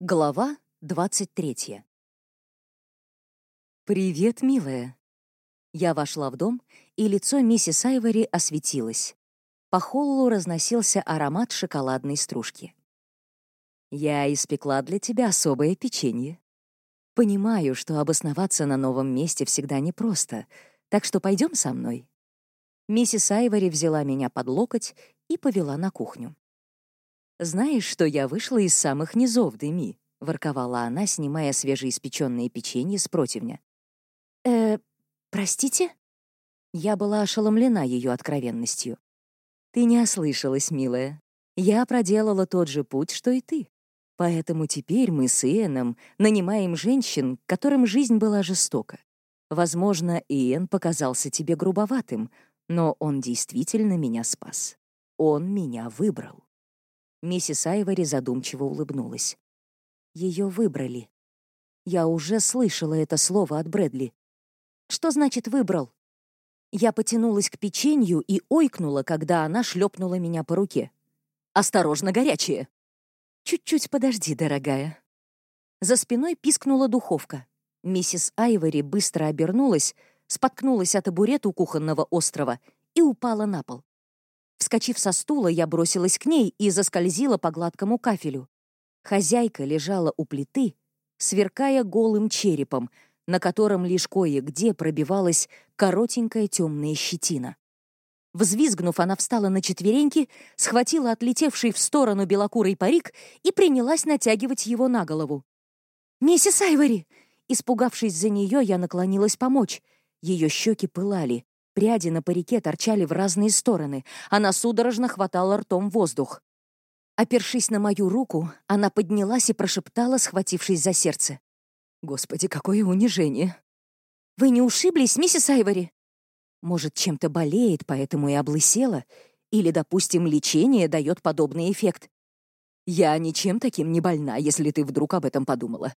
Глава 23. «Привет, милая!» Я вошла в дом, и лицо миссис Айвори осветилось. По холлу разносился аромат шоколадной стружки. «Я испекла для тебя особое печенье. Понимаю, что обосноваться на новом месте всегда непросто, так что пойдем со мной». Миссис Айвори взяла меня под локоть и повела на кухню. «Знаешь, что я вышла из самых низов, Деми?» — ворковала она, снимая свежеиспеченные печенье с противня. «Э, простите?» Я была ошеломлена ее откровенностью. «Ты не ослышалась, милая. Я проделала тот же путь, что и ты. Поэтому теперь мы с Иэном нанимаем женщин, которым жизнь была жестока. Возможно, Иэн показался тебе грубоватым, но он действительно меня спас. Он меня выбрал. Миссис Айвори задумчиво улыбнулась. Ее выбрали. Я уже слышала это слово от Брэдли. Что значит «выбрал»? Я потянулась к печенью и ойкнула, когда она шлепнула меня по руке. «Осторожно, горячее!» «Чуть-чуть подожди, дорогая». За спиной пискнула духовка. Миссис Айвори быстро обернулась, споткнулась от табурета у кухонного острова и упала на пол. Вскочив со стула, я бросилась к ней и заскользила по гладкому кафелю. Хозяйка лежала у плиты, сверкая голым черепом, на котором лишь кое-где пробивалась коротенькая темная щетина. Взвизгнув, она встала на четвереньки, схватила отлетевший в сторону белокурый парик и принялась натягивать его на голову. «Миссис Айвори!» Испугавшись за нее, я наклонилась помочь. Ее щеки пылали. Пряди на парике торчали в разные стороны. Она судорожно хватала ртом воздух. Опершись на мою руку, она поднялась и прошептала, схватившись за сердце. «Господи, какое унижение!» «Вы не ушиблись, миссис Айвори?» «Может, чем-то болеет, поэтому и облысела? Или, допустим, лечение дает подобный эффект?» «Я ничем таким не больна, если ты вдруг об этом подумала.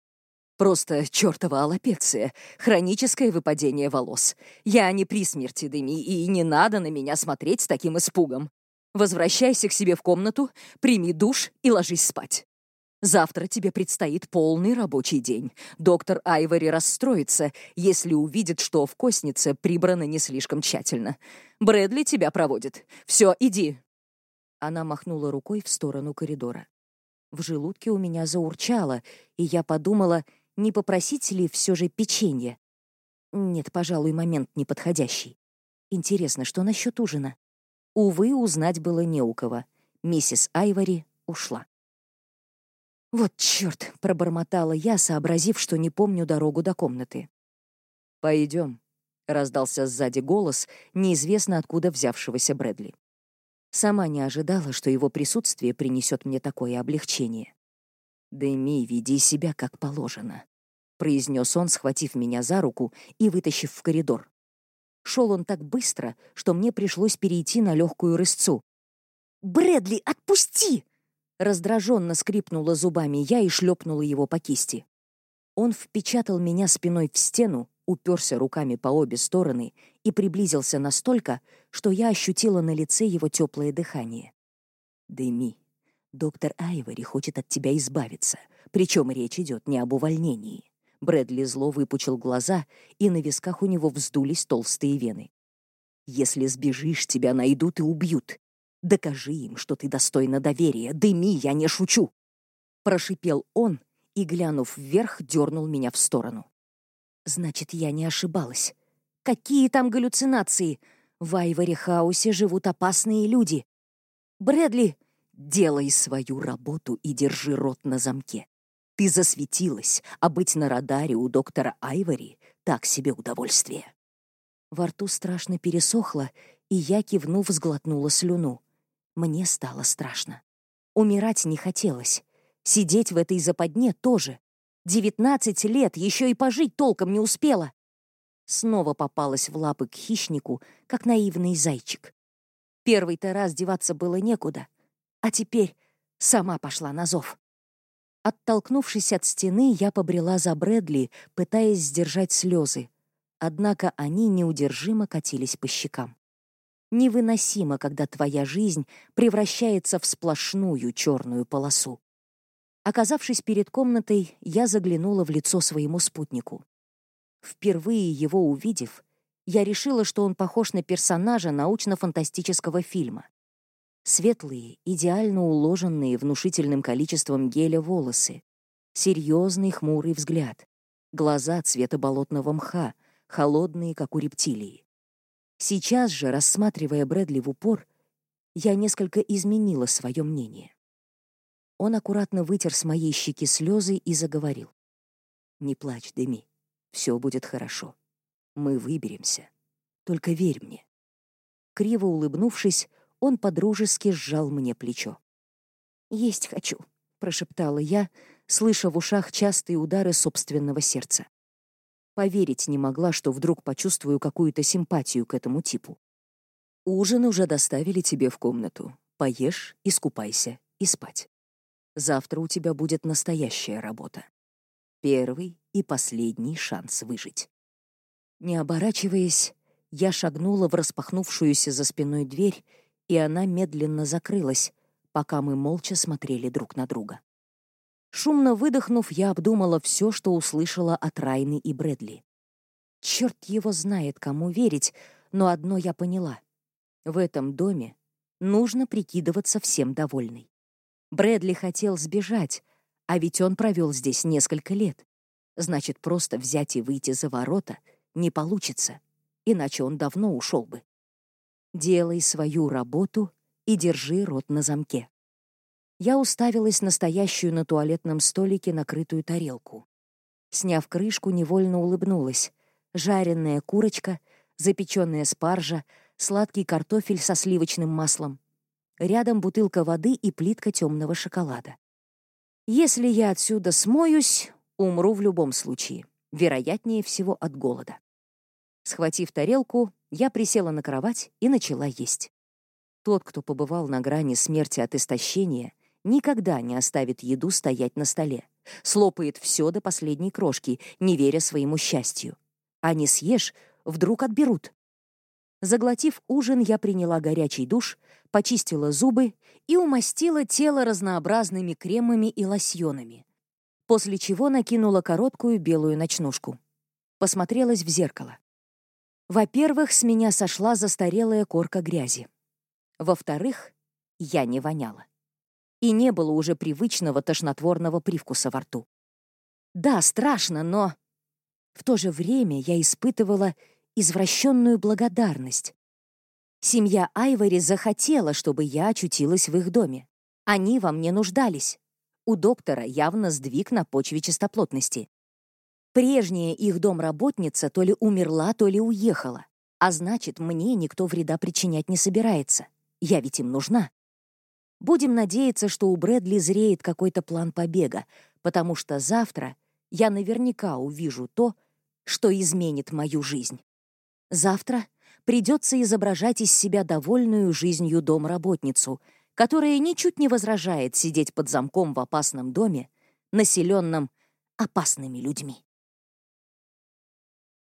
Просто чертова аллопеция, хроническое выпадение волос. Я не при смерти, Деми, и не надо на меня смотреть с таким испугом. Возвращайся к себе в комнату, прими душ и ложись спать. Завтра тебе предстоит полный рабочий день. Доктор Айвори расстроится, если увидит, что в костнице прибрано не слишком тщательно. Брэдли тебя проводит. Все, иди. Она махнула рукой в сторону коридора. В желудке у меня заурчало, и я подумала, не попросить ли все же печенье? Нет, пожалуй, момент неподходящий. Интересно, что насчет ужина? Увы, узнать было не у кого. Миссис Айвори ушла. «Вот черт!» — пробормотала я, сообразив, что не помню дорогу до комнаты. «Пойдем», — раздался сзади голос, неизвестно откуда взявшегося Брэдли. Сама не ожидала, что его присутствие принесет мне такое облегчение. «Дэми, веди себя как положено», — произнес он, схватив меня за руку и вытащив в коридор. Шел он так быстро, что мне пришлось перейти на легкую рысцу. «Брэдли, отпусти!» Раздраженно скрипнула зубами я и шлепнула его по кисти. Он впечатал меня спиной в стену, уперся руками по обе стороны и приблизился настолько, что я ощутила на лице его теплое дыхание. «Дэми, Доктор Айвори хочет от тебя избавиться, причем речь идет не об увольнении. Брэдли зло выпучил глаза, и на висках у него вздулись толстые вены. «Если сбежишь, тебя найдут и убьют. Докажи им, что ты достойна доверия. Дыми, я не шучу!» Прошипел он и, глянув вверх, дернул меня в сторону. «Значит, я не ошибалась. Какие там галлюцинации? В Айвори-хаусе живут опасные люди. Брэдли, Делай свою работу и держи рот на замке. Ты засветилась, а быть на радаре у доктора Айвори — так себе удовольствие. Во рту страшно пересохло, и я, кивнув, сглотнула слюну. Мне стало страшно. Умирать не хотелось. Сидеть в этой западне тоже. Девятнадцать лет, еще и пожить толком не успела. Снова попалась в лапы к хищнику, как наивный зайчик. Первый-то раз деваться было некуда — а теперь сама пошла на зов. Оттолкнувшись от стены, я побрела за Брэдли, пытаясь сдержать слезы. Однако они неудержимо катились по щекам. Невыносимо, когда твоя жизнь превращается в сплошную черную полосу. Оказавшись перед комнатой, я заглянула в лицо своему спутнику. Впервые его увидев, я решила, что он похож на персонажа научно-фантастического фильма. Светлые, идеально уложенные внушительным количеством геля волосы, серьезный хмурый взгляд, глаза цвета болотного мха, холодные, как у рептилии. Сейчас же, рассматривая Брэдли в упор, я несколько изменила свое мнение. Он аккуратно вытер с моей щеки слезы и заговорил. «Не плачь, Деми. Все будет хорошо. Мы выберемся. Только верь мне». Криво улыбнувшись, он подружески сжал мне плечо. «Есть хочу», — прошептала я, слыша в ушах частые удары собственного сердца. Поверить не могла, что вдруг почувствую какую-то симпатию к этому типу. Ужин уже доставили тебе в комнату. Поешь, искупайся и спать. Завтра у тебя будет настоящая работа. Первый и последний шанс выжить. Не оборачиваясь, я шагнула в распахнувшуюся за спиной дверь, и она медленно закрылась, пока мы молча смотрели друг на друга. Шумно выдохнув, я обдумала все, что услышала от Райны и Брэдли. Черт его знает, кому верить, но одно я поняла. В этом доме нужно прикидываться всем довольной. Брэдли хотел сбежать, а ведь он провел здесь несколько лет. Значит, просто взять и выйти за ворота не получится, иначе он давно ушел бы. Делай свою работу и держи рот на замке. Я уставилась на стоящую на туалетном столике накрытую тарелку. Сняв крышку, невольно улыбнулась. Жареная курочка, запеченная спаржа, сладкий картофель со сливочным маслом. Рядом бутылка воды и плитка темного шоколада. Если я отсюда смоюсь, умру в любом случае. Вероятнее всего от голода. Схватив тарелку, я присела на кровать и начала есть. Тот, кто побывал на грани смерти от истощения, никогда не оставит еду стоять на столе. Слопает все до последней крошки, не веря своему счастью. А не съешь, вдруг отберут. Заглотив ужин, я приняла горячий душ, почистила зубы и умастила тело разнообразными кремами и лосьонами. После чего накинула короткую белую ночнушку. Посмотрелась в зеркало. Во-первых, с меня сошла застарелая корка грязи. Во-вторых, я не воняла и не было уже привычного тошнотворного привкуса во рту. Да, страшно, но... В то же время я испытывала извращенную благодарность. Семья Айвори захотела, чтобы я очутилась в их доме. Они во мне нуждались. У доктора явно сдвиг на почве чистоплотности. Прежняя их домработница то ли умерла, то ли уехала. А значит, мне никто вреда причинять не собирается. Я ведь им нужна. Будем надеяться, что у Брэдли зреет какой-то план побега, потому что завтра я наверняка увижу то, что изменит мою жизнь. Завтра придется изображать из себя довольную жизнью домработницу, которая ничуть не возражает сидеть под замком в опасном доме, населенном опасными людьми.